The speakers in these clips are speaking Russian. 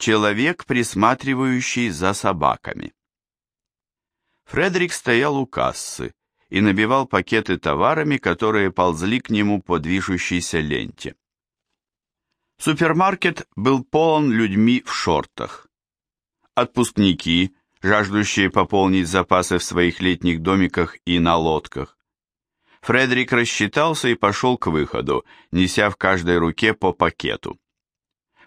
Человек, присматривающий за собаками. Фредерик стоял у кассы и набивал пакеты товарами, которые ползли к нему по движущейся ленте. Супермаркет был полон людьми в шортах. Отпускники, жаждущие пополнить запасы в своих летних домиках и на лодках. Фредерик рассчитался и пошел к выходу, неся в каждой руке по пакету.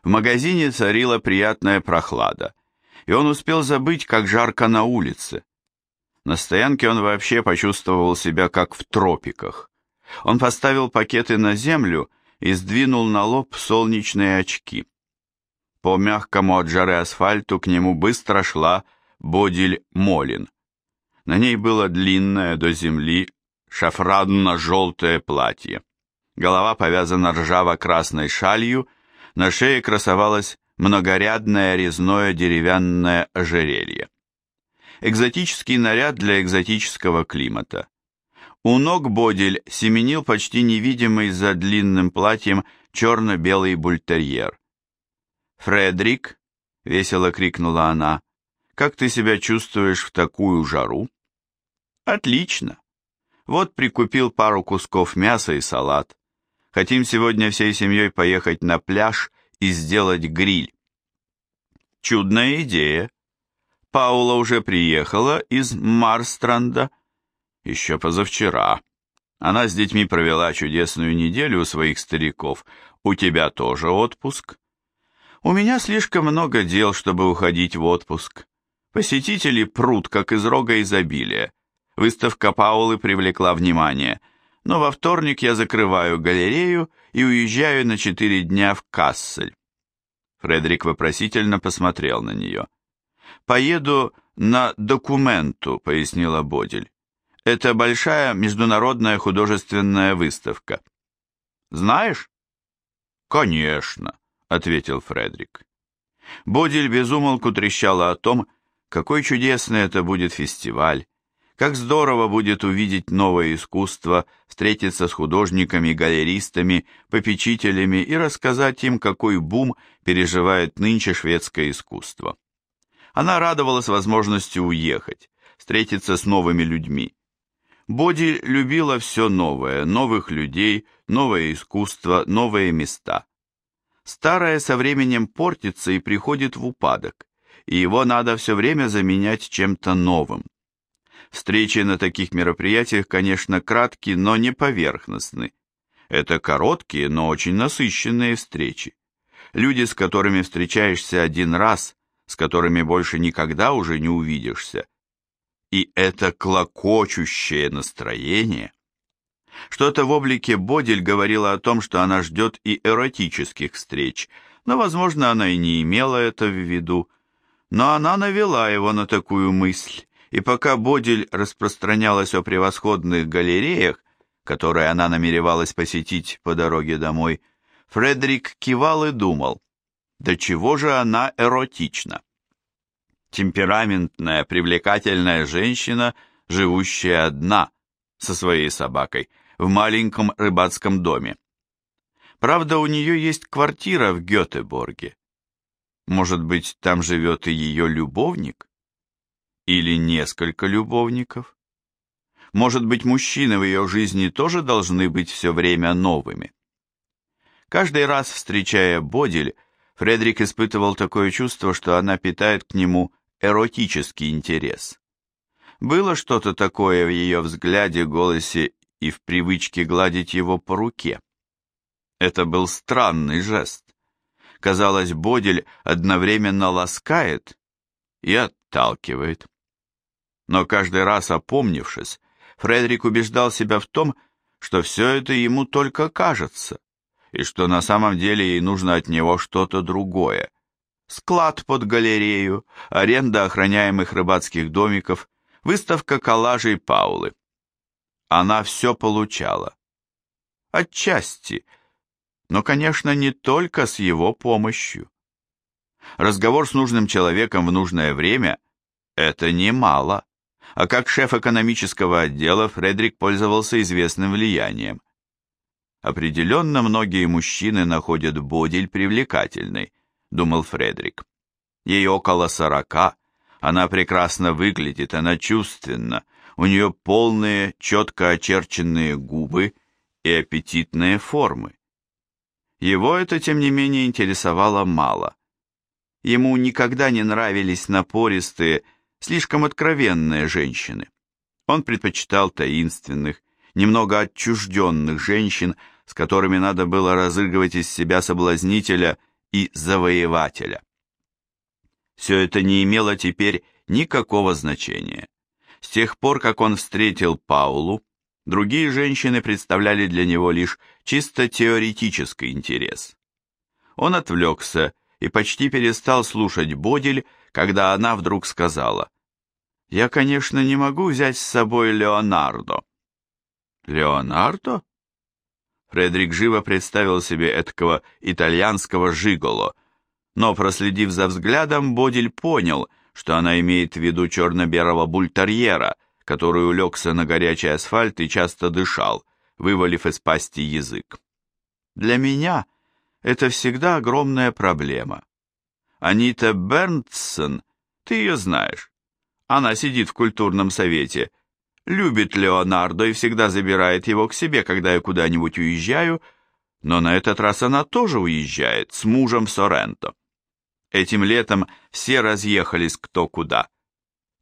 В магазине царила приятная прохлада, и он успел забыть, как жарко на улице. На стоянке он вообще почувствовал себя как в тропиках. Он поставил пакеты на землю и сдвинул на лоб солнечные очки. По мягкому от жары асфальту к нему быстро шла Бодиль Молин. На ней было длинное до земли шафранно-желтое платье. Голова повязана ржаво-красной шалью, на шее красовалось многорядное резное деревянное ожерелье экзотический наряд для экзотического климата. У ног Бодель семенил почти невидимый за длинным платьем черно-белый бультерьер. «Фредрик!» — весело крикнула она. «Как ты себя чувствуешь в такую жару?» «Отлично! Вот прикупил пару кусков мяса и салат. Хотим сегодня всей семьей поехать на пляж и сделать гриль». «Чудная идея!» Паула уже приехала из Марстранда еще позавчера. Она с детьми провела чудесную неделю у своих стариков. У тебя тоже отпуск? У меня слишком много дел, чтобы уходить в отпуск. Посетители прут, как из рога изобилия. Выставка Паулы привлекла внимание, но во вторник я закрываю галерею и уезжаю на четыре дня в Кассель. Фредерик вопросительно посмотрел на нее. «Поеду на документу», — пояснила Бодель. «Это большая международная художественная выставка». «Знаешь?» «Конечно», — ответил Фредерик. Бодель безумолку трещала о том, какой чудесный это будет фестиваль, как здорово будет увидеть новое искусство, встретиться с художниками, галеристами, попечителями и рассказать им, какой бум переживает нынче шведское искусство. Она радовалась возможности уехать, встретиться с новыми людьми. Боди любила все новое, новых людей, новое искусство, новые места. Старое со временем портится и приходит в упадок, и его надо все время заменять чем-то новым. Встречи на таких мероприятиях, конечно, краткие, но не поверхностны. Это короткие, но очень насыщенные встречи. Люди, с которыми встречаешься один раз, с которыми больше никогда уже не увидишься. И это клокочущее настроение. Что-то в облике Бодель говорило о том, что она ждет и эротических встреч, но, возможно, она и не имела это в виду. Но она навела его на такую мысль, и пока Бодель распространялась о превосходных галереях, которые она намеревалась посетить по дороге домой, Фредерик кивал и думал, до чего же она эротична. Темпераментная, привлекательная женщина, живущая одна, со своей собакой, в маленьком рыбацком доме. Правда, у нее есть квартира в Гетеборге. Может быть, там живет и ее любовник? Или несколько любовников? Может быть, мужчины в ее жизни тоже должны быть все время новыми? Каждый раз, встречая Бодель, Фредерик испытывал такое чувство, что она питает к нему эротический интерес. Было что-то такое в ее взгляде, голосе и в привычке гладить его по руке. Это был странный жест. Казалось, Бодель одновременно ласкает и отталкивает. Но каждый раз опомнившись, Фредерик убеждал себя в том, что все это ему только кажется, и что на самом деле ей нужно от него что-то другое. Склад под галерею, аренда охраняемых рыбацких домиков, выставка коллажей Паулы. Она все получала. Отчасти, но, конечно, не только с его помощью. Разговор с нужным человеком в нужное время – это немало. А как шеф экономического отдела Фредерик пользовался известным влиянием – Определенно многие мужчины находят Бодель привлекательной, думал Фредерик. Ей около сорока, она прекрасно выглядит, она чувственна, у нее полные, четко очерченные губы и аппетитные формы. Его это, тем не менее, интересовало мало. Ему никогда не нравились напористые, слишком откровенные женщины. Он предпочитал таинственных, немного отчужденных женщин, с которыми надо было разыгрывать из себя соблазнителя и завоевателя. Все это не имело теперь никакого значения. С тех пор, как он встретил Паулу, другие женщины представляли для него лишь чисто теоретический интерес. Он отвлекся и почти перестал слушать Бодель, когда она вдруг сказала, «Я, конечно, не могу взять с собой Леонардо». «Леонардо?» Фредерик живо представил себе этого итальянского жиголо, но, проследив за взглядом, Бодель понял, что она имеет в виду черно-белого бультерьера, который улегся на горячий асфальт и часто дышал, вывалив из пасти язык. Для меня это всегда огромная проблема. Анита Бернтсон, ты ее знаешь. Она сидит в культурном совете, любит Леонардо и всегда забирает его к себе, когда я куда-нибудь уезжаю, но на этот раз она тоже уезжает с мужем в Соренто. Этим летом все разъехались кто куда.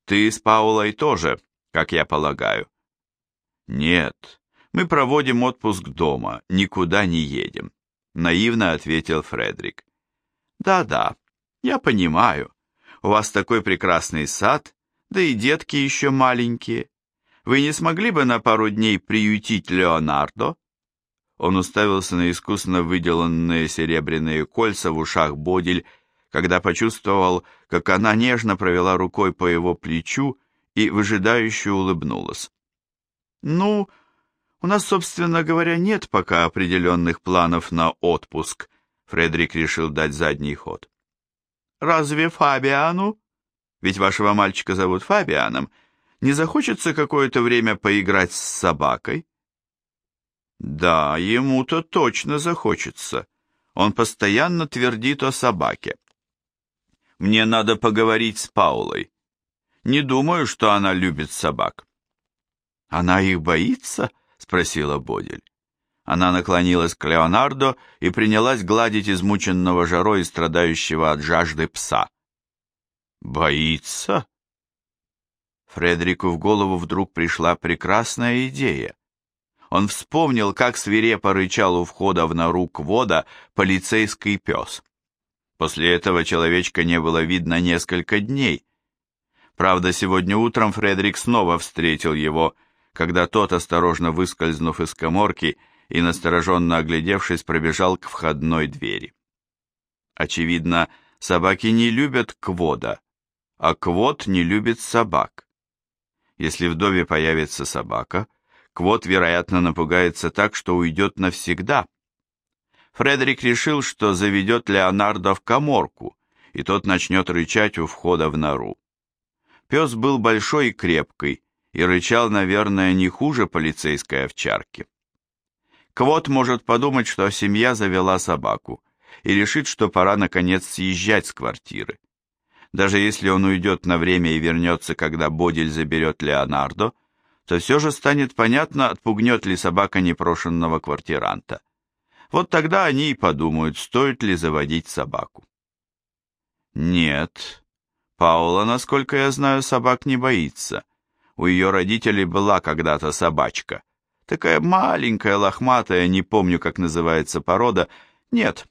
Ты с Паулой тоже, как я полагаю. Нет, мы проводим отпуск дома, никуда не едем, наивно ответил Фредерик. Да-да, я понимаю. У вас такой прекрасный сад, да и детки еще маленькие. Вы не смогли бы на пару дней приютить Леонардо? Он уставился на искусно выделанные серебряные кольца в ушах Бодиль когда почувствовал, как она нежно провела рукой по его плечу и выжидающе улыбнулась. «Ну, у нас, собственно говоря, нет пока определенных планов на отпуск», Фредерик решил дать задний ход. «Разве Фабиану, ведь вашего мальчика зовут Фабианом, не захочется какое-то время поиграть с собакой?» «Да, ему-то точно захочется. Он постоянно твердит о собаке. Мне надо поговорить с Паулой. Не думаю, что она любит собак. Она их боится? спросила Бодель. Она наклонилась к Леонардо и принялась гладить измученного жарой и страдающего от жажды пса. «Боится?» Фредерику в голову вдруг пришла прекрасная идея. Он вспомнил, как свирепо рычал у входа в нору Квода полицейский пес. После этого человечка не было видно несколько дней. Правда, сегодня утром Фредерик снова встретил его, когда тот, осторожно выскользнув из коморки и настороженно оглядевшись, пробежал к входной двери. Очевидно, собаки не любят квода, а квод не любит собак. Если в доме появится собака, квод, вероятно, напугается так, что уйдет навсегда – Фредерик решил, что заведет Леонардо в коморку, и тот начнет рычать у входа в нору. Пес был большой и крепкий, и рычал, наверное, не хуже полицейской овчарки. Квот может подумать, что семья завела собаку, и решит, что пора, наконец, съезжать с квартиры. Даже если он уйдет на время и вернется, когда Бодель заберет Леонардо, то все же станет понятно, отпугнет ли собака непрошенного квартиранта. Вот тогда они и подумают, стоит ли заводить собаку. Нет, Паула, насколько я знаю, собак не боится. У ее родителей была когда-то собачка. Такая маленькая, лохматая, не помню, как называется порода. Нет,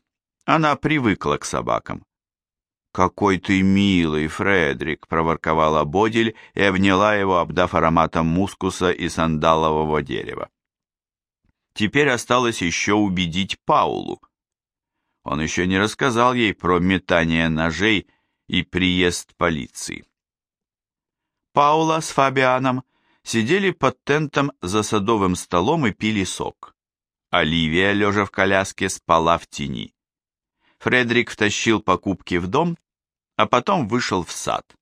она привыкла к собакам. «Какой ты милый, Фредерик!» — проворковала Бодель и обняла его, обдав ароматом мускуса и сандалового дерева. Теперь осталось еще убедить Паулу. Он еще не рассказал ей про метание ножей и приезд полиции. Паула с Фабианом сидели под тентом за садовым столом и пили сок. Оливия, лежа в коляске, спала в тени. Фредерик втащил покупки в дом, а потом вышел в сад.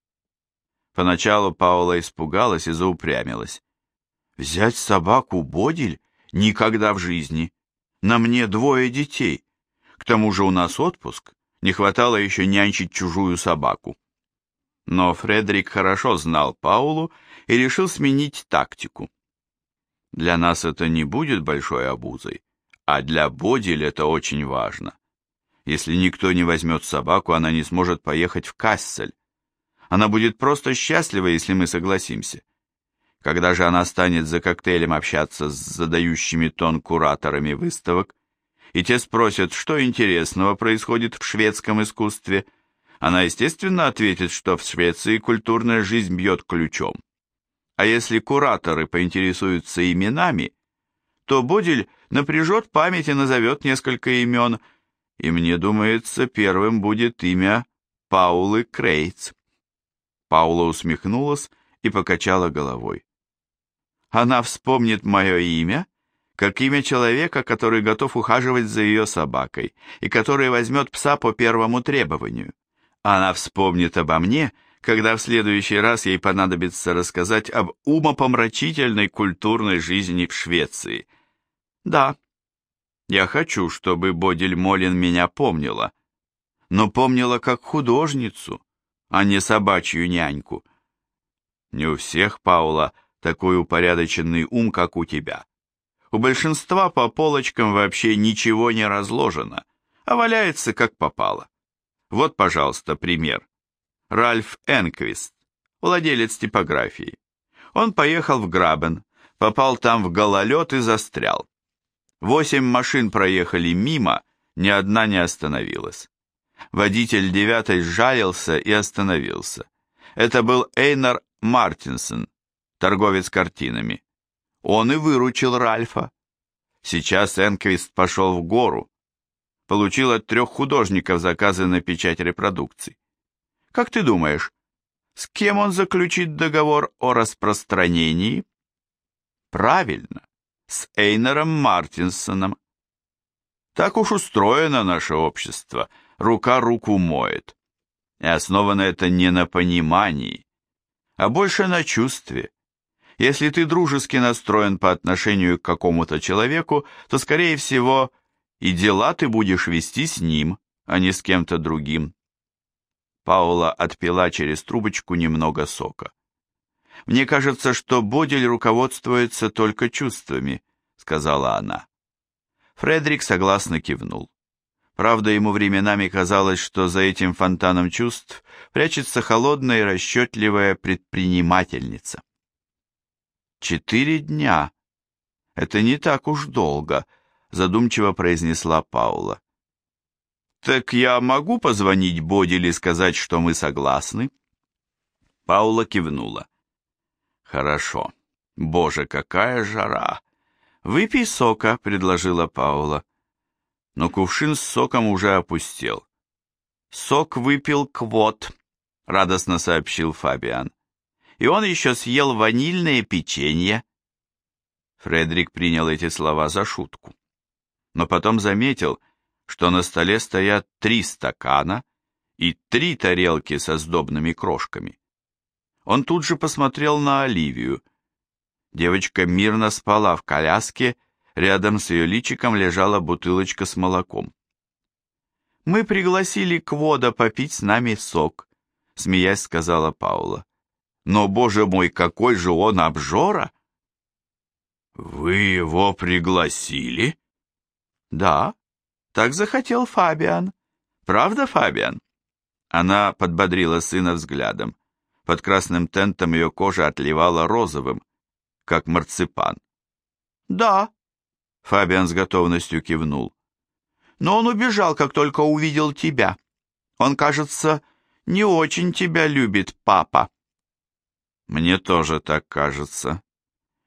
Поначалу Паула испугалась и заупрямилась. «Взять собаку Бодиль Никогда в жизни. На мне двое детей. К тому же у нас отпуск. Не хватало еще нянчить чужую собаку. Но Фредерик хорошо знал Паулу и решил сменить тактику. Для нас это не будет большой обузой, а для Бодиль это очень важно. Если никто не возьмет собаку, она не сможет поехать в Кассель. Она будет просто счастлива, если мы согласимся. Когда же она станет за коктейлем общаться с задающими тон кураторами выставок, и те спросят, что интересного происходит в шведском искусстве, она, естественно, ответит, что в Швеции культурная жизнь бьет ключом. А если кураторы поинтересуются именами, то Бодиль напряжет память и назовет несколько имен, и мне думается, первым будет имя Паулы Крейц. Паула усмехнулась и покачала головой. Она вспомнит мое имя, как имя человека, который готов ухаживать за ее собакой и который возьмет пса по первому требованию. Она вспомнит обо мне, когда в следующий раз ей понадобится рассказать об умопомрачительной культурной жизни в Швеции. Да, я хочу, чтобы Бодиль Молин меня помнила, но помнила как художницу, а не собачью няньку. Не у всех, Паула, такой упорядоченный ум, как у тебя. У большинства по полочкам вообще ничего не разложено, а валяется как попало. Вот, пожалуйста, пример. Ральф Энквист, владелец типографии. Он поехал в Грабен, попал там в гололед и застрял. Восемь машин проехали мимо, ни одна не остановилась. Водитель девятой сжалился и остановился. Это был Эйнар Мартинсон, торговец картинами. Он и выручил Ральфа. Сейчас Энквист пошел в гору. Получил от трех художников заказы на печать репродукций. Как ты думаешь, с кем он заключит договор о распространении? Правильно, с Эйнером Мартинсоном. Так уж устроено наше общество, рука руку моет. И основано это не на понимании, а больше на чувстве. Если ты дружески настроен по отношению к какому-то человеку, то, скорее всего, и дела ты будешь вести с ним, а не с кем-то другим. Паула отпила через трубочку немного сока. «Мне кажется, что Бодель руководствуется только чувствами», — сказала она. Фредерик согласно кивнул. Правда, ему временами казалось, что за этим фонтаном чувств прячется холодная и расчетливая предпринимательница. «Четыре дня. Это не так уж долго», — задумчиво произнесла Паула. «Так я могу позвонить Бодиль и сказать, что мы согласны?» Паула кивнула. «Хорошо. Боже, какая жара!» «Выпей сока», — предложила Паула но кувшин с соком уже опустел. «Сок выпил Квот», — радостно сообщил Фабиан. «И он еще съел ванильное печенье». Фредерик принял эти слова за шутку, но потом заметил, что на столе стоят три стакана и три тарелки со сдобными крошками. Он тут же посмотрел на Оливию. Девочка мирно спала в коляске Рядом с ее личиком лежала бутылочка с молоком. «Мы пригласили Квода попить с нами сок», — смеясь сказала Паула. «Но, боже мой, какой же он обжора!» «Вы его пригласили?» «Да, так захотел Фабиан. Правда, Фабиан?» Она подбодрила сына взглядом. Под красным тентом ее кожа отливала розовым, как марципан. «Да», Фабиан с готовностью кивнул. Но он убежал, как только увидел тебя. Он, кажется, не очень тебя любит, папа. Мне тоже так кажется.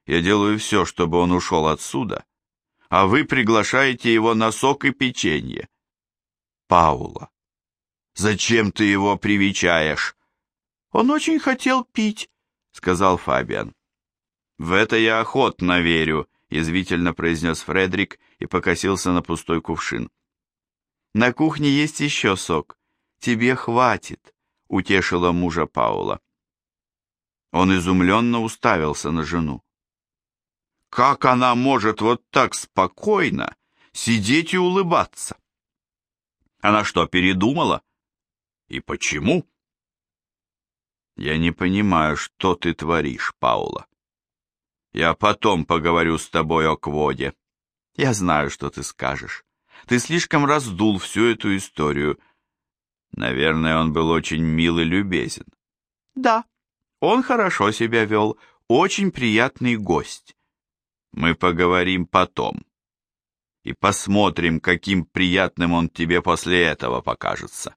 Я делаю все, чтобы он ушел отсюда, а вы приглашаете его на сок и печенье. Паула, зачем ты его привечаешь? Он очень хотел пить, сказал Фабиан. В это я охотно верю, язвительно произнес Фредерик и покосился на пустой кувшин. «На кухне есть еще сок. Тебе хватит», — утешила мужа Паула. Он изумленно уставился на жену. «Как она может вот так спокойно сидеть и улыбаться?» Она что, передумала? И почему? Я не понимаю, что ты творишь, Паула. Я потом поговорю с тобой о Кводе. Я знаю, что ты скажешь. Ты слишком раздул всю эту историю. Наверное, он был очень мил и любезен. Да, он хорошо себя вел, очень приятный гость. Мы поговорим потом. И посмотрим, каким приятным он тебе после этого покажется.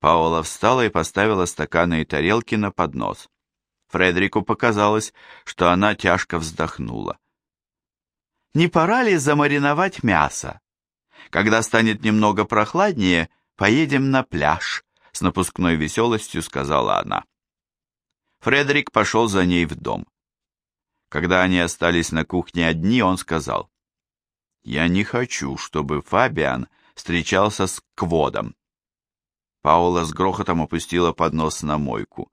Паула встала и поставила стаканы и тарелки на поднос. Фредерику показалось, что она тяжко вздохнула. «Не пора ли замариновать мясо? Когда станет немного прохладнее, поедем на пляж», с напускной веселостью сказала она. Фредерик пошел за ней в дом. Когда они остались на кухне одни, он сказал, «Я не хочу, чтобы Фабиан встречался с Кводом». Паула с грохотом опустила поднос на мойку.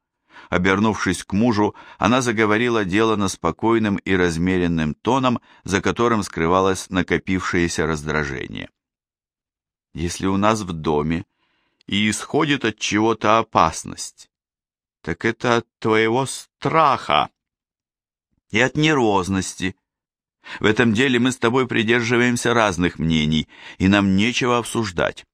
Обернувшись к мужу, она заговорила делано спокойным и размеренным тоном, за которым скрывалось накопившееся раздражение. «Если у нас в доме и исходит от чего-то опасность, так это от твоего страха и от нервозности. В этом деле мы с тобой придерживаемся разных мнений, и нам нечего обсуждать.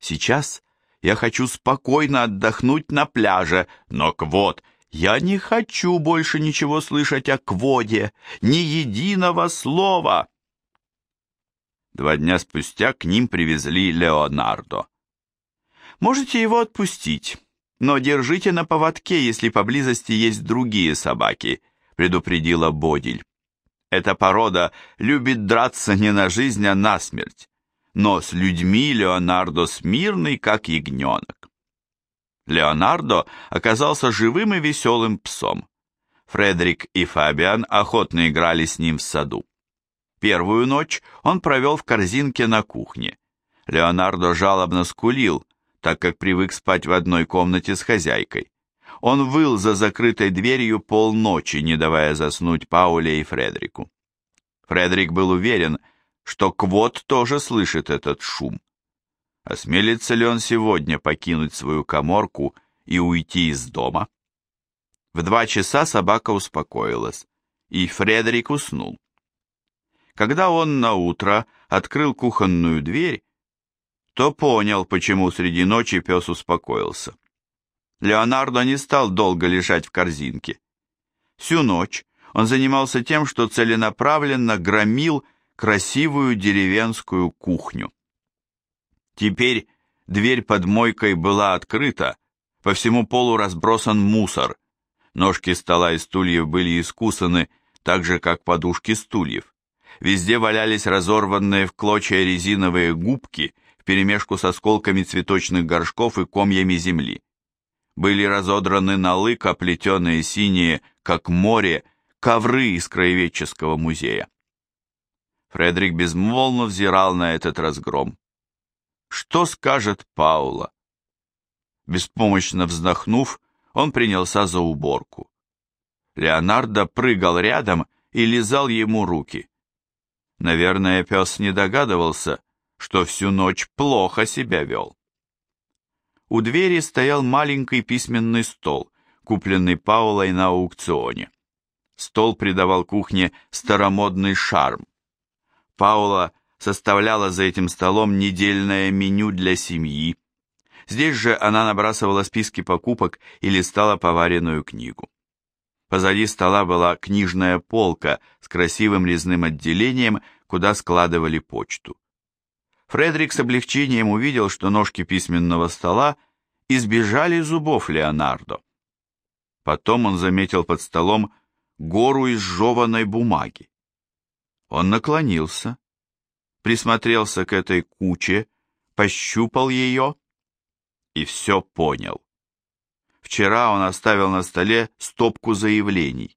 Сейчас я хочу спокойно отдохнуть на пляже, но Квот, я не хочу больше ничего слышать о Кводе, ни единого слова. Два дня спустя к ним привезли Леонардо. Можете его отпустить, но держите на поводке, если поблизости есть другие собаки, предупредила Бодиль. Эта порода любит драться не на жизнь, а на смерть но с людьми Леонардо смирный, как ягненок. Леонардо оказался живым и веселым псом. Фредерик и Фабиан охотно играли с ним в саду. Первую ночь он провел в корзинке на кухне. Леонардо жалобно скулил, так как привык спать в одной комнате с хозяйкой. Он выл за закрытой дверью полночи, не давая заснуть Пауле и Фредерику. Фредерик был уверен, что Квот тоже слышит этот шум. Осмелится ли он сегодня покинуть свою коморку и уйти из дома? В два часа собака успокоилась, и Фредерик уснул. Когда он на утро открыл кухонную дверь, то понял, почему среди ночи пес успокоился. Леонардо не стал долго лежать в корзинке. Всю ночь он занимался тем, что целенаправленно громил красивую деревенскую кухню. Теперь дверь под мойкой была открыта, по всему полу разбросан мусор. Ножки стола и стульев были искусаны, так же, как подушки стульев. Везде валялись разорванные в клочья резиновые губки вперемешку с осколками цветочных горшков и комьями земли. Были разодраны налы, оплетенные синие, как море, ковры из краеведческого музея. Фредерик безмолвно взирал на этот разгром. Что скажет Паула? Беспомощно вздохнув, он принялся за уборку. Леонардо прыгал рядом и лизал ему руки. Наверное, пес не догадывался, что всю ночь плохо себя вел. У двери стоял маленький письменный стол, купленный Паулой на аукционе. Стол придавал кухне старомодный шарм. Паула составляла за этим столом недельное меню для семьи. Здесь же она набрасывала списки покупок и листала поваренную книгу. Позади стола была книжная полка с красивым резным отделением, куда складывали почту. Фредерик с облегчением увидел, что ножки письменного стола избежали зубов Леонардо. Потом он заметил под столом гору изжеванной бумаги. Он наклонился, присмотрелся к этой куче, пощупал ее и все понял. Вчера он оставил на столе стопку заявлений.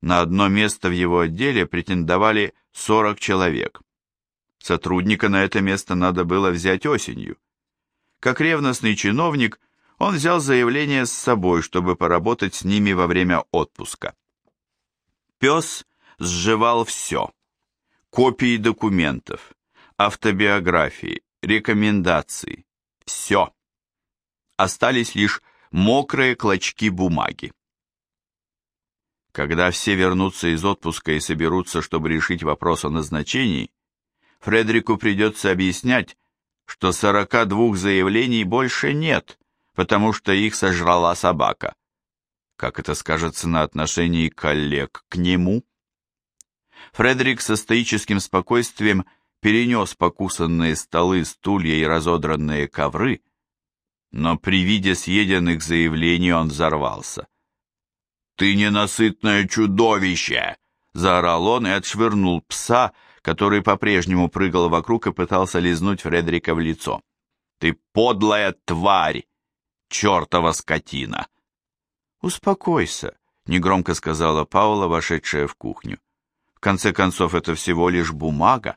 На одно место в его отделе претендовали 40 человек. Сотрудника на это место надо было взять осенью. Как ревностный чиновник, он взял заявление с собой, чтобы поработать с ними во время отпуска. Пес сживал все. Копии документов, автобиографии, рекомендации. Все. Остались лишь мокрые клочки бумаги. Когда все вернутся из отпуска и соберутся, чтобы решить вопрос о назначении, Фредерику придется объяснять, что 42 заявлений больше нет, потому что их сожрала собака. Как это скажется на отношении коллег к нему? Фредерик со стоическим спокойствием перенес покусанные столы, стулья и разодранные ковры, но при виде съеденных заявлений он взорвался. «Ты ненасытное чудовище!» — заорал он и отшвырнул пса, который по-прежнему прыгал вокруг и пытался лизнуть Фредерика в лицо. «Ты подлая тварь! Чертова скотина!» «Успокойся», — негромко сказала Паула, вошедшая в кухню. «В конце концов, это всего лишь бумага».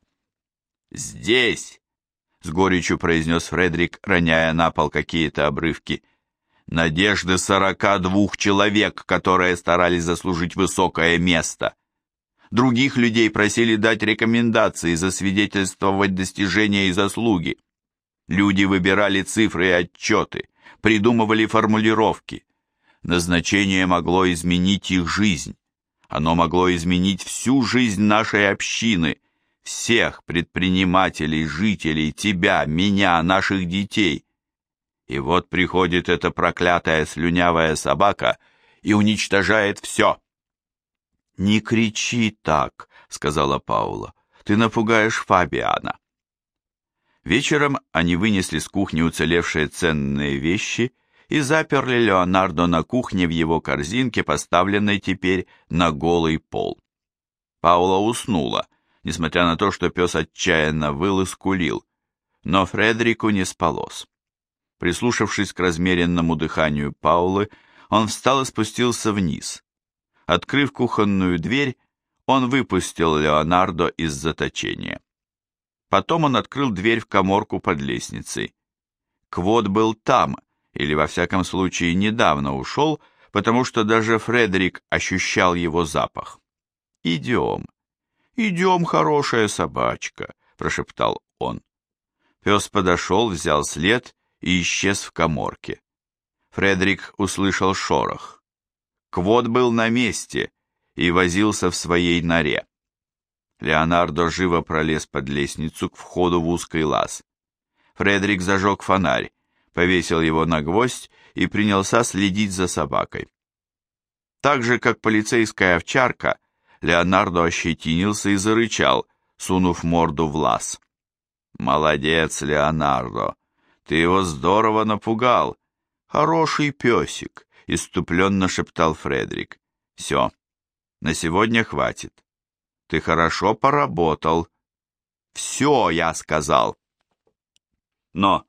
«Здесь!» — с горечью произнес Фредерик, роняя на пол какие-то обрывки — надежды сорока двух человек, которые старались заслужить высокое место. Других людей просили дать рекомендации, засвидетельствовать достижения и заслуги. Люди выбирали цифры и отчеты, придумывали формулировки. Назначение могло изменить их жизнь. Оно могло изменить всю жизнь нашей общины, всех предпринимателей, жителей, тебя, меня, наших детей. И вот приходит эта проклятая слюнявая собака и уничтожает все. «Не кричи так», — сказала Паула. «Ты напугаешь Фабиана». Вечером они вынесли с кухни уцелевшие ценные вещи и заперли Леонардо на кухне в его корзинке, поставленной теперь на голый пол. Паула уснула, несмотря на то, что пес отчаянно выл и скулил, но Фредерику не спалось. Прислушавшись к размеренному дыханию Паулы, он встал и спустился вниз. Открыв кухонную дверь, он выпустил Леонардо из заточения. Потом он открыл дверь в коморку под лестницей. Квот был там, или во всяком случае недавно ушел, потому что даже Фредерик ощущал его запах. «Идем, идем, хорошая собачка», — прошептал он. Пес подошел, взял след и исчез в коморке. Фредерик услышал шорох. Квот был на месте и возился в своей норе. Леонардо живо пролез под лестницу к входу в узкий лаз. Фредерик зажег фонарь, повесил его на гвоздь и принялся следить за собакой. Так же, как полицейская овчарка, Леонардо ощетинился и зарычал, сунув морду в лаз. «Молодец, Леонардо!» Ты его здорово напугал. Хороший песик, иступленно шептал Фредерик. Все, на сегодня хватит. Ты хорошо поработал. Все, я сказал. Но,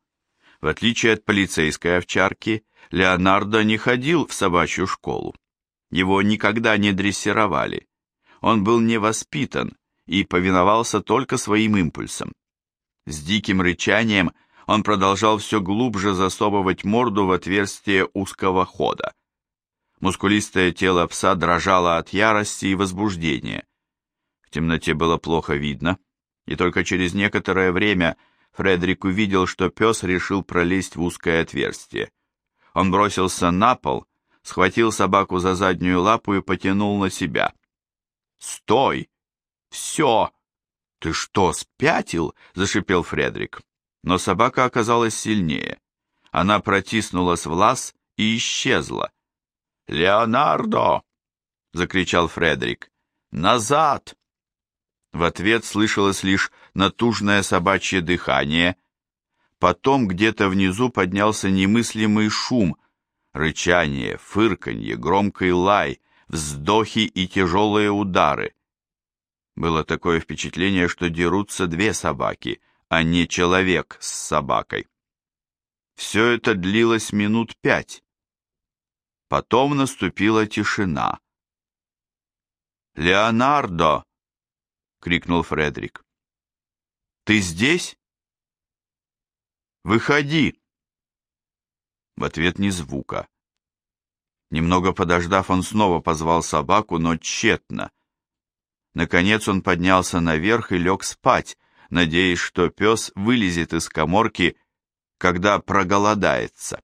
в отличие от полицейской овчарки, Леонардо не ходил в собачью школу. Его никогда не дрессировали. Он был невоспитан и повиновался только своим импульсам. С диким рычанием – он продолжал все глубже засовывать морду в отверстие узкого хода. Мускулистое тело пса дрожало от ярости и возбуждения. В темноте было плохо видно, и только через некоторое время Фредерик увидел, что пес решил пролезть в узкое отверстие. Он бросился на пол, схватил собаку за заднюю лапу и потянул на себя. «Стой! Все! Ты что, спятил?» — зашипел Фредерик. Но собака оказалась сильнее. Она протиснулась в лаз и исчезла. «Леонардо!» — закричал Фредерик. «Назад!» В ответ слышалось лишь натужное собачье дыхание. Потом где-то внизу поднялся немыслимый шум, рычание, фырканье, громкий лай, вздохи и тяжелые удары. Было такое впечатление, что дерутся две собаки, а не человек с собакой. Все это длилось минут пять. Потом наступила тишина. «Леонардо!» — крикнул Фредерик. «Ты здесь?» «Выходи!» В ответ ни звука. Немного подождав, он снова позвал собаку, но тщетно. Наконец он поднялся наверх и лег спать, надеясь, что пес вылезет из коморки, когда проголодается.